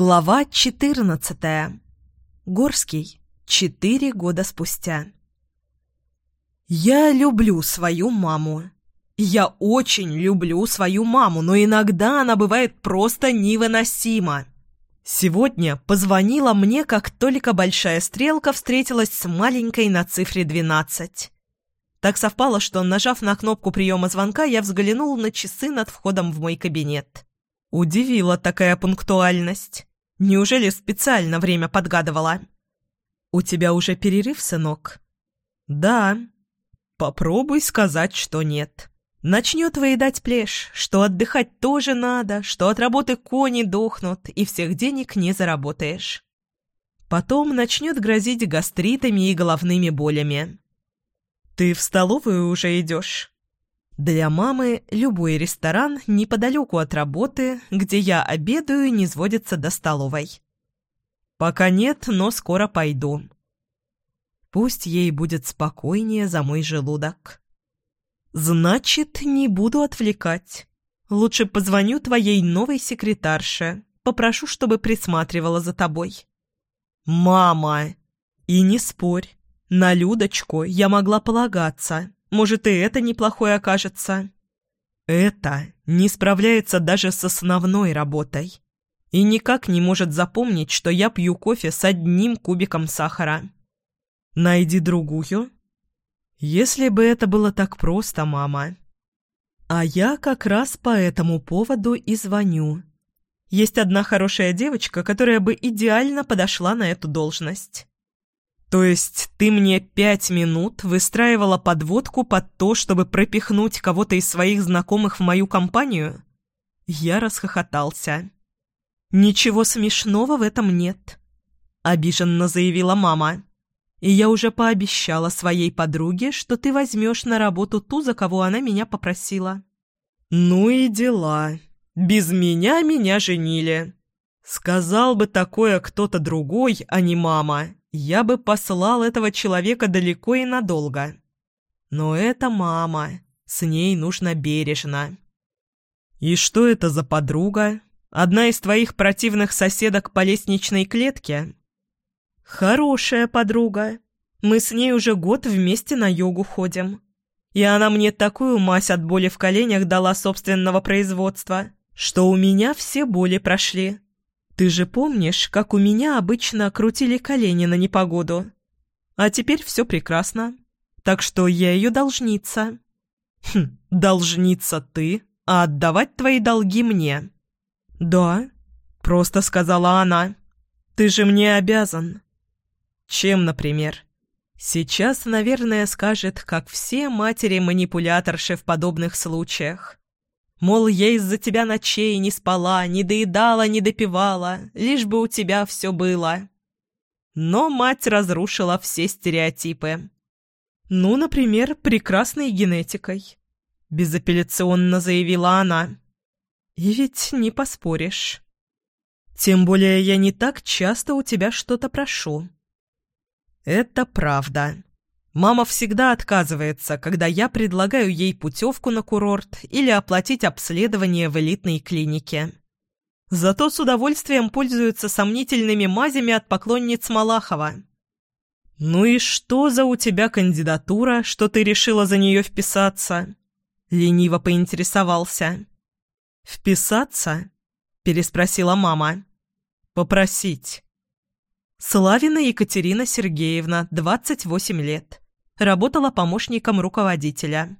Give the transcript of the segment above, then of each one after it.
Глава 14. Горский. Четыре года спустя. Я люблю свою маму. Я очень люблю свою маму, но иногда она бывает просто невыносима. Сегодня позвонила мне, как только большая стрелка встретилась с маленькой на цифре 12. Так совпало, что, нажав на кнопку приема звонка, я взглянул на часы над входом в мой кабинет. Удивила такая пунктуальность. Неужели специально время подгадывала? «У тебя уже перерыв, сынок?» «Да». «Попробуй сказать, что нет». Начнет выедать плешь, что отдыхать тоже надо, что от работы кони дохнут, и всех денег не заработаешь. Потом начнет грозить гастритами и головными болями. «Ты в столовую уже идешь?» Для мамы любой ресторан неподалеку от работы, где я обедаю, не сводится до столовой. Пока нет, но скоро пойду. Пусть ей будет спокойнее за мой желудок. Значит, не буду отвлекать. Лучше позвоню твоей новой секретарше, попрошу, чтобы присматривала за тобой. Мама! И не спорь, на Людочку я могла полагаться. Может, и это неплохое окажется. Это не справляется даже с основной работой. И никак не может запомнить, что я пью кофе с одним кубиком сахара. Найди другую. Если бы это было так просто, мама. А я как раз по этому поводу и звоню. Есть одна хорошая девочка, которая бы идеально подошла на эту должность. «То есть ты мне пять минут выстраивала подводку под то, чтобы пропихнуть кого-то из своих знакомых в мою компанию?» Я расхохотался. «Ничего смешного в этом нет», — обиженно заявила мама. «И я уже пообещала своей подруге, что ты возьмешь на работу ту, за кого она меня попросила». «Ну и дела. Без меня меня женили. Сказал бы такое кто-то другой, а не мама, я бы послал этого человека далеко и надолго. Но это мама, с ней нужно бережно. И что это за подруга? Одна из твоих противных соседок по лестничной клетке? Хорошая подруга. Мы с ней уже год вместе на йогу ходим. И она мне такую мазь от боли в коленях дала собственного производства, что у меня все боли прошли. Ты же помнишь, как у меня обычно крутили колени на непогоду? А теперь все прекрасно. Так что я ее должница. Хм, должница ты, а отдавать твои долги мне. Да, просто сказала она. Ты же мне обязан. Чем, например? Сейчас, наверное, скажет, как все матери-манипуляторши в подобных случаях. Мол, я из-за тебя ночей не спала, не доедала, не допивала, лишь бы у тебя все было. Но мать разрушила все стереотипы. Ну, например, прекрасной генетикой. Безапелляционно заявила она. И ведь не поспоришь. Тем более я не так часто у тебя что-то прошу. Это правда. Мама всегда отказывается, когда я предлагаю ей путевку на курорт или оплатить обследование в элитной клинике. Зато с удовольствием пользуется сомнительными мазями от поклонниц Малахова. «Ну и что за у тебя кандидатура, что ты решила за нее вписаться?» Лениво поинтересовался. «Вписаться?» – переспросила мама. «Попросить». Славина Екатерина Сергеевна, 28 лет. Работала помощником руководителя.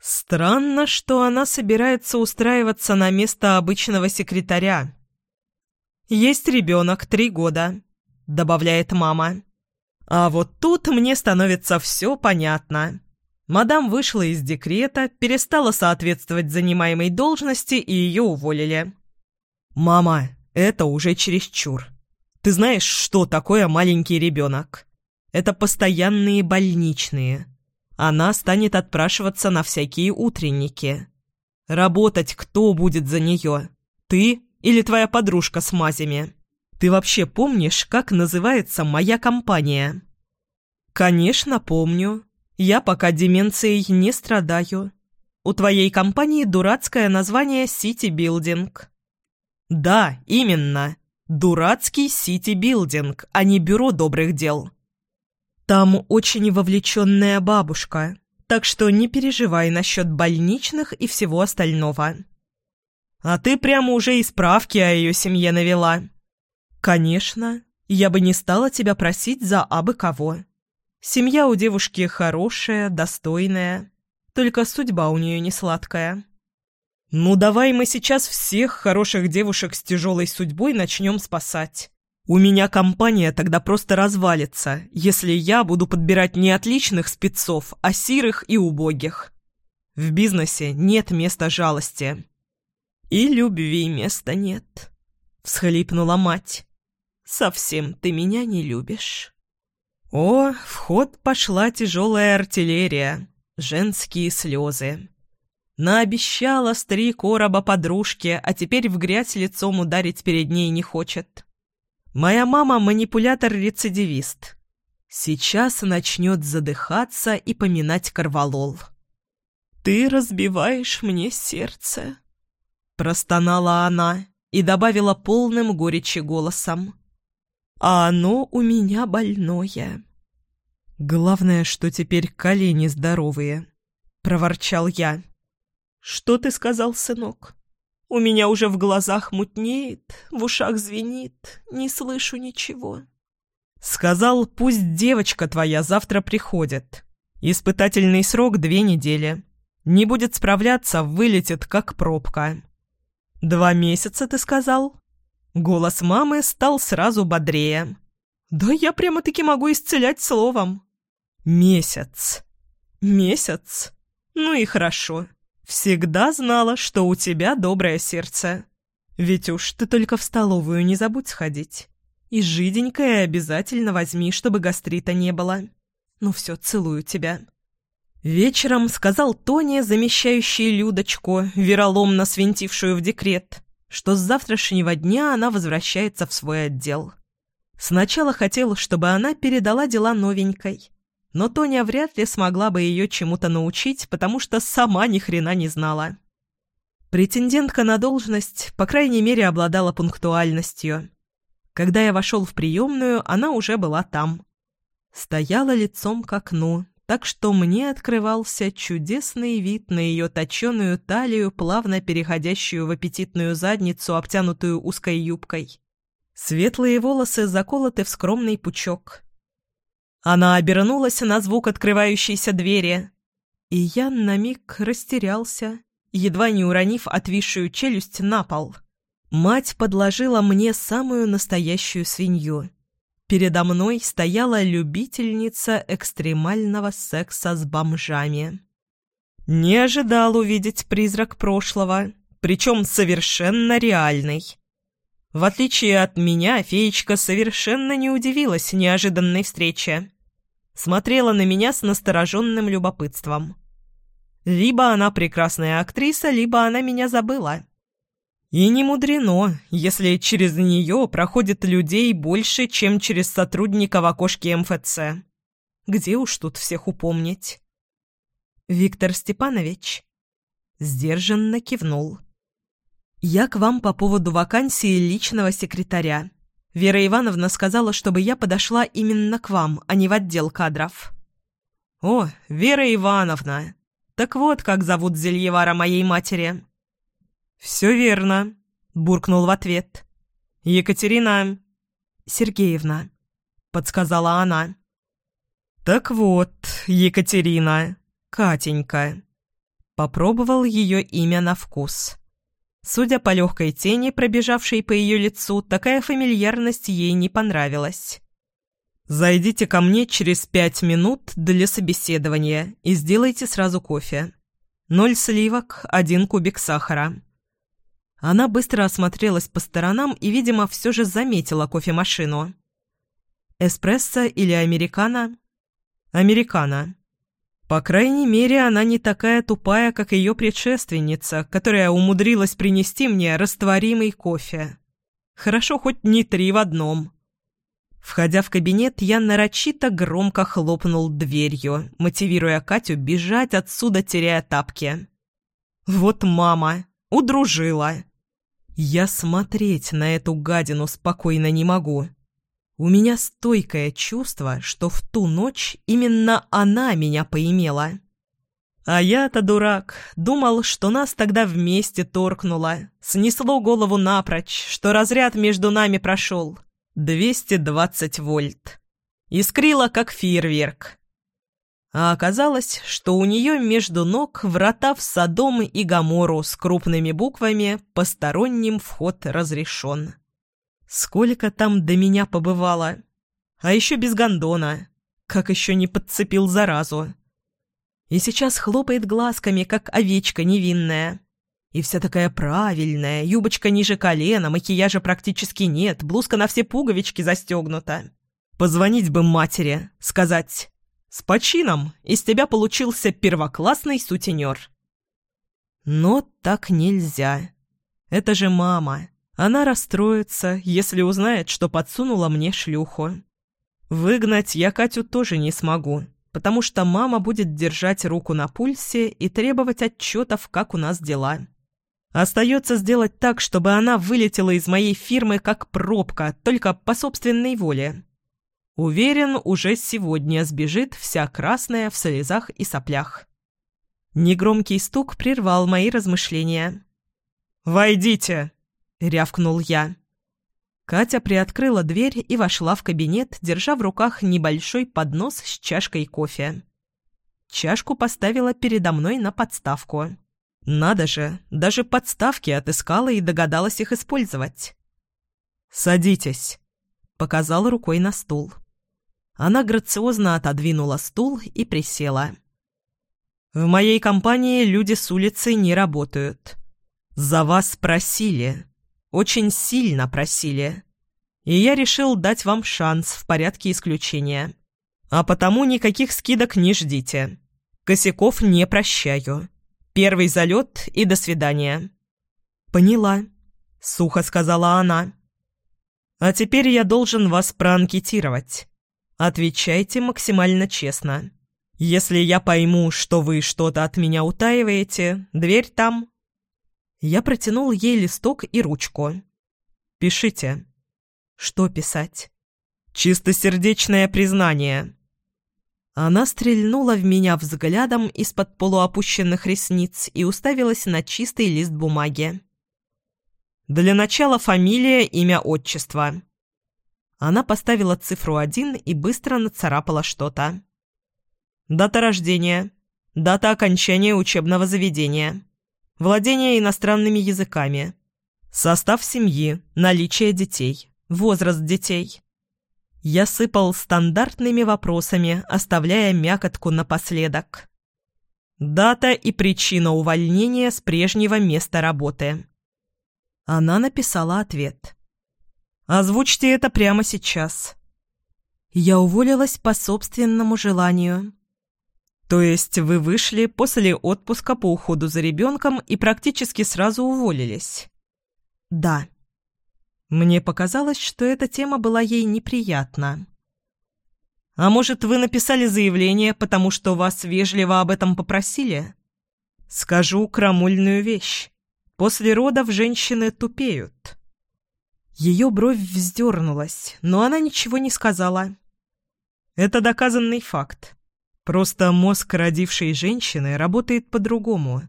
Странно, что она собирается устраиваться на место обычного секретаря. «Есть ребенок, три года», — добавляет мама. А вот тут мне становится все понятно. Мадам вышла из декрета, перестала соответствовать занимаемой должности и ее уволили. «Мама, это уже чересчур», ты знаешь, что такое маленький ребенок? Это постоянные больничные. Она станет отпрашиваться на всякие утренники. Работать кто будет за нее? Ты или твоя подружка с мазями? Ты вообще помнишь, как называется моя компания? Конечно, помню. Я пока деменцией не страдаю. У твоей компании дурацкое название «Сити Билдинг». Да, именно. Дурацкий сити-билдинг, а не бюро добрых дел. Там очень вовлеченная бабушка, так что не переживай насчет больничных и всего остального. А ты прямо уже и справки о ее семье навела. Конечно, я бы не стала тебя просить за абы кого. Семья у девушки хорошая, достойная, только судьба у нее не сладкая. Ну давай мы сейчас всех хороших девушек с тяжелой судьбой начнем спасать. У меня компания тогда просто развалится, если я буду подбирать не отличных спецов, а сирых и убогих. В бизнесе нет места жалости. И любви места нет, — всхлипнула мать. Совсем ты меня не любишь. О, в ход пошла тяжелая артиллерия, женские слезы. Наобещала с три короба подружке, а теперь в грязь лицом ударить перед ней не хочет. Моя мама манипулятор-рецидивист. Сейчас начнет задыхаться и поминать корвалол. «Ты разбиваешь мне сердце», — простонала она и добавила полным горечи голосом а оно у меня больное. Главное, что теперь колени здоровые, — проворчал я. Что ты сказал, сынок? У меня уже в глазах мутнеет, в ушах звенит, не слышу ничего. Сказал, пусть девочка твоя завтра приходит. Испытательный срок две недели. Не будет справляться, вылетит, как пробка. Два месяца, ты сказал? Голос мамы стал сразу бодрее. «Да я прямо-таки могу исцелять словом». «Месяц». «Месяц? Ну и хорошо. Всегда знала, что у тебя доброе сердце. Ведь уж ты только в столовую не забудь сходить. И жиденькое обязательно возьми, чтобы гастрита не было. Ну все, целую тебя». Вечером сказал Тони, замещающий Людочку, вероломно свинтившую в декрет что с завтрашнего дня она возвращается в свой отдел. Сначала хотел, чтобы она передала дела новенькой, но Тоня вряд ли смогла бы ее чему-то научить, потому что сама ни хрена не знала. Претендентка на должность, по крайней мере, обладала пунктуальностью. Когда я вошел в приемную, она уже была там. Стояла лицом к окну, так что мне открывался чудесный вид на ее точеную талию, плавно переходящую в аппетитную задницу, обтянутую узкой юбкой. Светлые волосы заколоты в скромный пучок. Она обернулась на звук открывающейся двери, и я на миг растерялся, едва не уронив отвисшую челюсть на пол. Мать подложила мне самую настоящую свинью — Передо мной стояла любительница экстремального секса с бомжами. Не ожидал увидеть призрак прошлого, причем совершенно реальный. В отличие от меня, феечка совершенно не удивилась неожиданной встрече. Смотрела на меня с настороженным любопытством. Либо она прекрасная актриса, либо она меня забыла. И не мудрено, если через нее проходит людей больше, чем через сотрудника в окошке МФЦ. Где уж тут всех упомнить? Виктор Степанович сдержанно кивнул. «Я к вам по поводу вакансии личного секретаря. Вера Ивановна сказала, чтобы я подошла именно к вам, а не в отдел кадров». «О, Вера Ивановна! Так вот, как зовут Зельевара моей матери!» «Все верно», — буркнул в ответ. «Екатерина...» «Сергеевна», — подсказала она. «Так вот, Екатерина, Катенька». Попробовал ее имя на вкус. Судя по легкой тени, пробежавшей по ее лицу, такая фамильярность ей не понравилась. «Зайдите ко мне через пять минут для собеседования и сделайте сразу кофе. Ноль сливок, один кубик сахара». Она быстро осмотрелась по сторонам и, видимо, все же заметила кофемашину. «Эспрессо или американо?» «Американо». По крайней мере, она не такая тупая, как ее предшественница, которая умудрилась принести мне растворимый кофе. Хорошо хоть не три в одном. Входя в кабинет, я нарочито громко хлопнул дверью, мотивируя Катю бежать отсюда, теряя тапки. «Вот мама! Удружила!» Я смотреть на эту гадину спокойно не могу. У меня стойкое чувство, что в ту ночь именно она меня поимела. А я-то дурак, думал, что нас тогда вместе торкнуло, снесло голову напрочь, что разряд между нами прошел. 220 вольт. Искрило, как фейерверк. А оказалось, что у нее между ног врата в Содом и Гамору с крупными буквами «Посторонним вход разрешен». Сколько там до меня побывало. А еще без гондона. Как еще не подцепил заразу. И сейчас хлопает глазками, как овечка невинная. И вся такая правильная, юбочка ниже колена, макияжа практически нет, блузка на все пуговички застегнута. Позвонить бы матери, сказать с почином из тебя получился первоклассный сутенер. Но так нельзя. Это же мама. Она расстроится, если узнает, что подсунула мне шлюху. Выгнать я Катю тоже не смогу, потому что мама будет держать руку на пульсе и требовать отчетов, как у нас дела. Остается сделать так, чтобы она вылетела из моей фирмы как пробка, только по собственной воле. Уверен, уже сегодня сбежит вся красная в слезах и соплях. Негромкий стук прервал мои размышления. «Войдите!» — рявкнул я. Катя приоткрыла дверь и вошла в кабинет, держа в руках небольшой поднос с чашкой кофе. Чашку поставила передо мной на подставку. Надо же, даже подставки отыскала и догадалась их использовать. «Садитесь», — показал рукой на стул. Она грациозно отодвинула стул и присела. «В моей компании люди с улицы не работают. За вас просили. Очень сильно просили. И я решил дать вам шанс в порядке исключения. А потому никаких скидок не ждите. Косяков не прощаю. Первый залет и до свидания». «Поняла», — сухо сказала она. «А теперь я должен вас проанкетировать». Отвечайте максимально честно. Если я пойму, что вы что-то от меня утаиваете, дверь там. Я протянул ей листок и ручку. Пишите. Что писать? Чистосердечное признание. Она стрельнула в меня взглядом из-под полуопущенных ресниц и уставилась на чистый лист бумаги. Для начала фамилия, имя, отчество. Она поставила цифру один и быстро нацарапала что-то. Дата рождения. Дата окончания учебного заведения. Владение иностранными языками. Состав семьи. Наличие детей. Возраст детей. Я сыпал стандартными вопросами, оставляя мякотку напоследок. Дата и причина увольнения с прежнего места работы. Она написала ответ. Озвучьте это прямо сейчас». Я уволилась по собственному желанию. То есть вы вышли после отпуска по уходу за ребенком и практически сразу уволились? Да. Мне показалось, что эта тема была ей неприятна. А может, вы написали заявление, потому что вас вежливо об этом попросили? Скажу крамульную вещь. После родов женщины тупеют. Ее бровь вздернулась, но она ничего не сказала. Это доказанный факт. Просто мозг родившей женщины работает по-другому.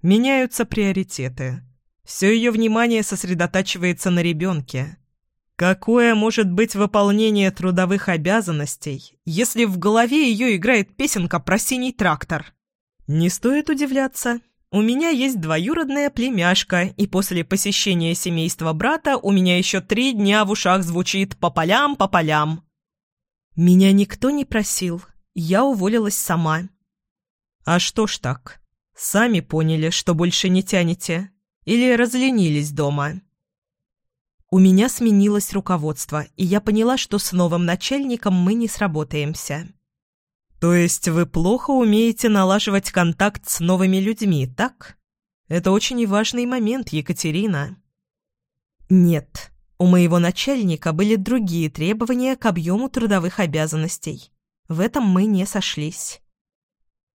Меняются приоритеты. Все ее внимание сосредотачивается на ребенке. Какое может быть выполнение трудовых обязанностей, если в голове ее играет песенка про синий трактор? Не стоит удивляться. У меня есть двоюродная племяшка, и после посещения семейства брата у меня еще три дня в ушах звучит «по полям, по полям». Меня никто не просил, я уволилась сама. А что ж так? Сами поняли, что больше не тянете? Или разленились дома? У меня сменилось руководство, и я поняла, что с новым начальником мы не сработаемся. «То есть вы плохо умеете налаживать контакт с новыми людьми, так? Это очень важный момент, Екатерина». «Нет, у моего начальника были другие требования к объему трудовых обязанностей. В этом мы не сошлись».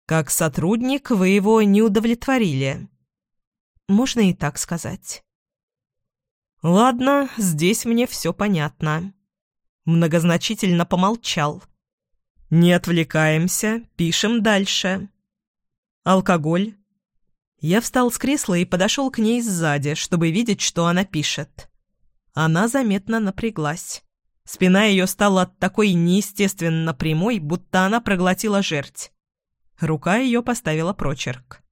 «Как сотрудник вы его не удовлетворили?» «Можно и так сказать». Ладно, здесь мне все понятно. Многозначительно помолчал. Не отвлекаемся, пишем дальше. Алкоголь. Я встал с кресла и подошел к ней сзади, чтобы видеть, что она пишет. Она заметно напряглась. Спина ее стала такой неестественно прямой, будто она проглотила жерть. Рука ее поставила прочерк.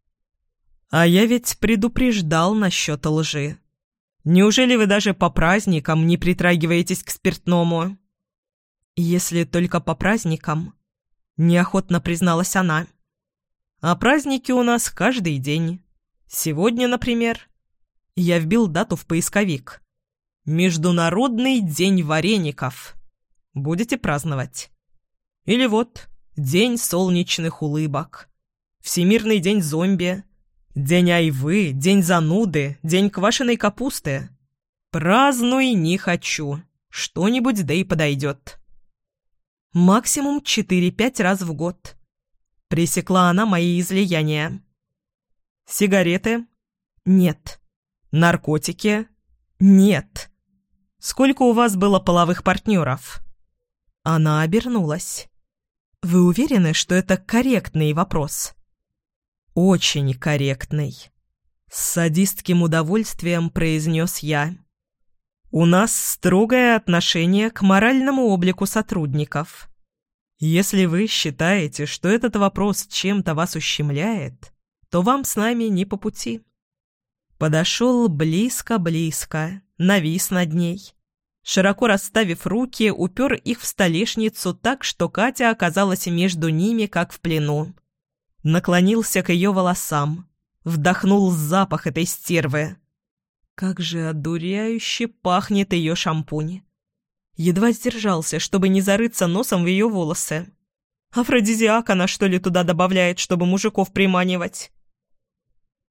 «А я ведь предупреждал насчет лжи. Неужели вы даже по праздникам не притрагиваетесь к спиртному?» «Если только по праздникам», — неохотно призналась она. «А праздники у нас каждый день. Сегодня, например...» Я вбил дату в поисковик. Международный день вареников. Будете праздновать? Или вот День солнечных улыбок. Всемирный день зомби. День айвы, день зануды, день квашеной капусты. Празднуй не хочу. Что-нибудь да и подойдет. Максимум 4-5 раз в год. Пресекла она мои излияния. Сигареты? Нет. Наркотики? Нет. Сколько у вас было половых партнеров?» Она обернулась. «Вы уверены, что это корректный вопрос?» «Очень корректный», — с садистским удовольствием произнес я. «У нас строгое отношение к моральному облику сотрудников. Если вы считаете, что этот вопрос чем-то вас ущемляет, то вам с нами не по пути». Подошел близко-близко, навис над ней. Широко расставив руки, упер их в столешницу так, что Катя оказалась между ними, как в плену. Наклонился к ее волосам, вдохнул запах этой стервы. Как же одуряюще пахнет ее шампунь. Едва сдержался, чтобы не зарыться носом в ее волосы. Афродизиак она, что ли, туда добавляет, чтобы мужиков приманивать?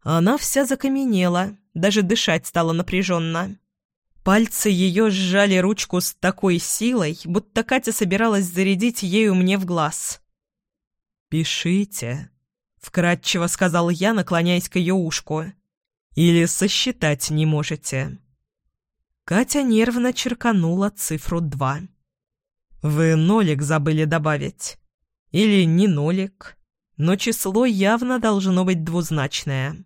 Она вся закаменела, даже дышать стало напряженно. Пальцы ее сжали ручку с такой силой, будто Катя собиралась зарядить ею мне в глаз. «Пишите», — вкратчиво сказал я, наклоняясь к ее ушку. «Или сосчитать не можете». Катя нервно черканула цифру два. «Вы нолик забыли добавить. Или не нолик, но число явно должно быть двузначное».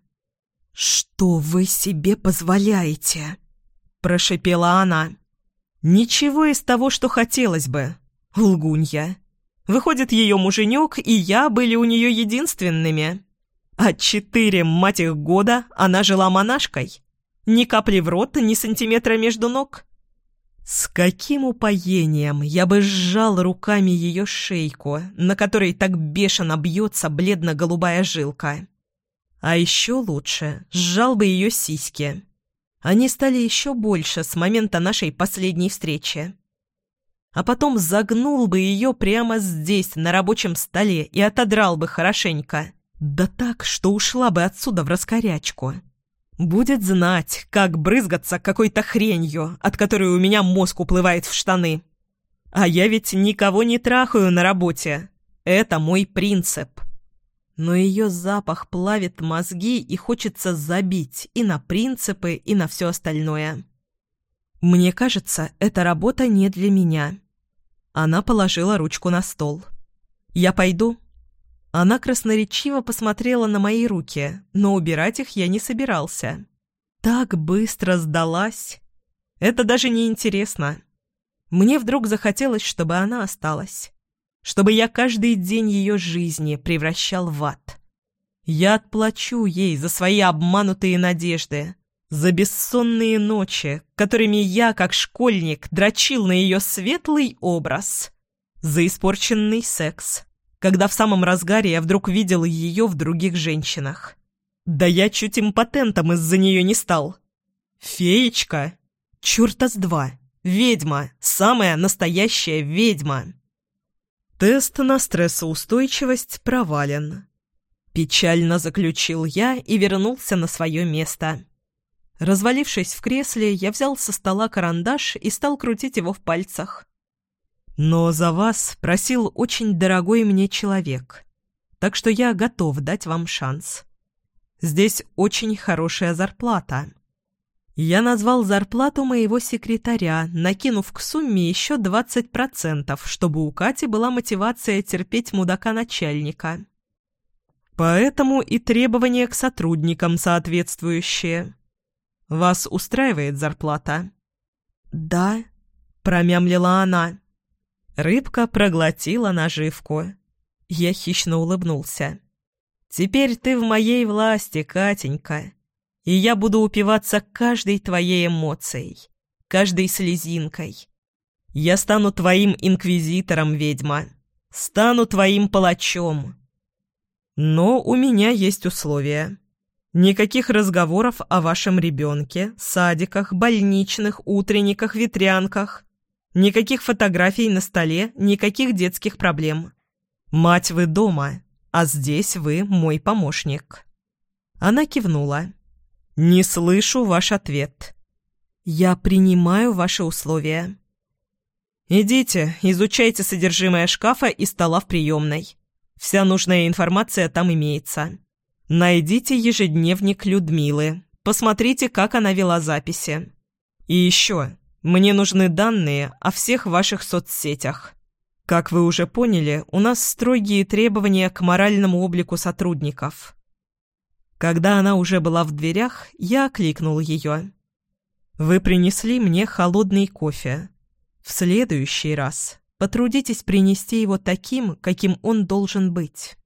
«Что вы себе позволяете?» – прошипела она. «Ничего из того, что хотелось бы. Лгунья. Выходит, ее муженек и я были у нее единственными. А четыре, мать их, года она жила монашкой. Ни капли в рот, ни сантиметра между ног». С каким упоением я бы сжал руками ее шейку, на которой так бешено бьется бледно-голубая жилка. А еще лучше, сжал бы ее сиськи. Они стали еще больше с момента нашей последней встречи. А потом загнул бы ее прямо здесь, на рабочем столе, и отодрал бы хорошенько. Да так, что ушла бы отсюда в раскорячку. Будет знать, как брызгаться какой-то хренью, от которой у меня мозг уплывает в штаны. А я ведь никого не трахаю на работе. Это мой принцип но ее запах плавит мозги и хочется забить и на принципы, и на все остальное. Мне кажется, эта работа не для меня. Она положила ручку на стол. «Я пойду?» Она красноречиво посмотрела на мои руки, но убирать их я не собирался. Так быстро сдалась. Это даже не интересно. Мне вдруг захотелось, чтобы она осталась чтобы я каждый день ее жизни превращал в ад. Я отплачу ей за свои обманутые надежды, за бессонные ночи, которыми я, как школьник, дрочил на ее светлый образ, за испорченный секс, когда в самом разгаре я вдруг видел ее в других женщинах. Да я чуть импотентом из-за нее не стал. Феечка? Чёрта с два. Ведьма. Самая настоящая ведьма. Тест на стрессоустойчивость провален. Печально заключил я и вернулся на свое место. Развалившись в кресле, я взял со стола карандаш и стал крутить его в пальцах. «Но за вас просил очень дорогой мне человек, так что я готов дать вам шанс. Здесь очень хорошая зарплата. Я назвал зарплату моего секретаря, накинув к сумме еще 20%, чтобы у Кати была мотивация терпеть мудака начальника. Поэтому и требования к сотрудникам соответствующие. Вас устраивает зарплата? «Да», — промямлила она. Рыбка проглотила наживку. Я хищно улыбнулся. «Теперь ты в моей власти, Катенька, и я буду упиваться каждой твоей эмоцией, каждой слезинкой. Я стану твоим инквизитором, ведьма, стану твоим палачом. Но у меня есть условия». Никаких разговоров о вашем ребенке, садиках, больничных, утренниках, ветрянках. Никаких фотографий на столе, никаких детских проблем. Мать вы дома, а здесь вы мой помощник». Она кивнула. «Не слышу ваш ответ». «Я принимаю ваши условия». «Идите, изучайте содержимое шкафа и стола в приемной. Вся нужная информация там имеется». Найдите ежедневник Людмилы. Посмотрите, как она вела записи. И еще, мне нужны данные о всех ваших соцсетях. Как вы уже поняли, у нас строгие требования к моральному облику сотрудников. Когда она уже была в дверях, я окликнул ее. «Вы принесли мне холодный кофе. В следующий раз потрудитесь принести его таким, каким он должен быть».